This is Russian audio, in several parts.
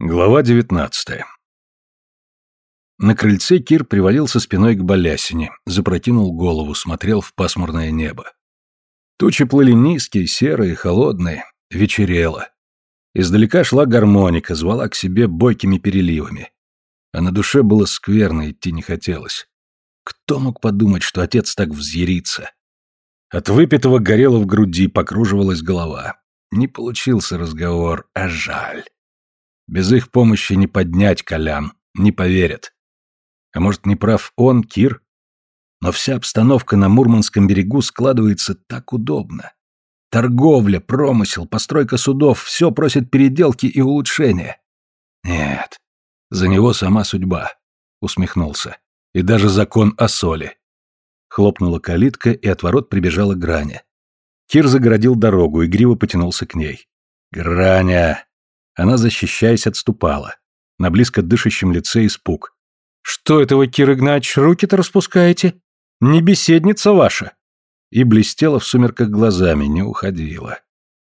Глава 19 На крыльце Кир привалился спиной к балясине, запрокинул голову, смотрел в пасмурное небо. Тучи плыли низкие, серые, холодные, вечерело. Издалека шла гармоника, звала к себе бойкими переливами. А на душе было скверно, идти не хотелось. Кто мог подумать, что отец так взъярится? От выпитого горело в груди, покруживалась голова. Не получился разговор, а жаль. Без их помощи не поднять Колян, не поверят. А может, не прав он, Кир? Но вся обстановка на Мурманском берегу складывается так удобно. Торговля, промысел, постройка судов — все просит переделки и улучшения. Нет, за него сама судьба, — усмехнулся. И даже закон о соли. Хлопнула калитка, и от ворот прибежала Граня. Кир загородил дорогу, игриво потянулся к ней. «Граня!» Она, защищаясь, отступала. На близко дышащем лице испуг. «Что это вы, Кир Игнач, руки-то распускаете? Не беседница ваша!» И блестела в сумерках глазами, не уходила.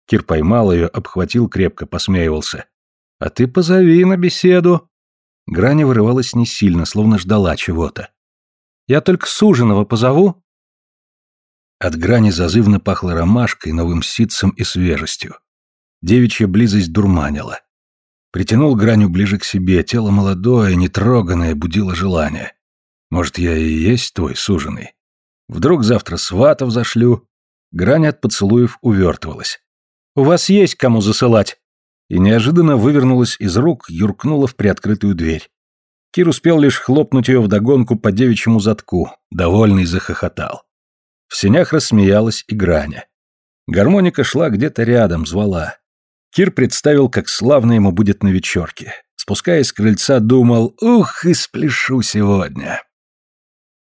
Кир поймал ее, обхватил крепко, посмеивался. «А ты позови на беседу!» Граня вырывалась не сильно, словно ждала чего-то. «Я только суженого позову!» От грани зазывно пахло ромашкой, новым ситцем и свежестью. Девичья близость дурманила. Притянул граню ближе к себе, тело молодое, нетроганное, будило желание. Может, я и есть твой суженый? Вдруг завтра сватов зашлю? Грань от поцелуев увертывалась. «У вас есть кому засылать!» И неожиданно вывернулась из рук, юркнула в приоткрытую дверь. Кир успел лишь хлопнуть ее вдогонку по девичьему задку, довольный захохотал. В сенях рассмеялась и Граня. Гармоника шла где-то рядом, звала. Кир представил, как славно ему будет на вечерке. Спускаясь с крыльца, думал, ух, и спляшу сегодня.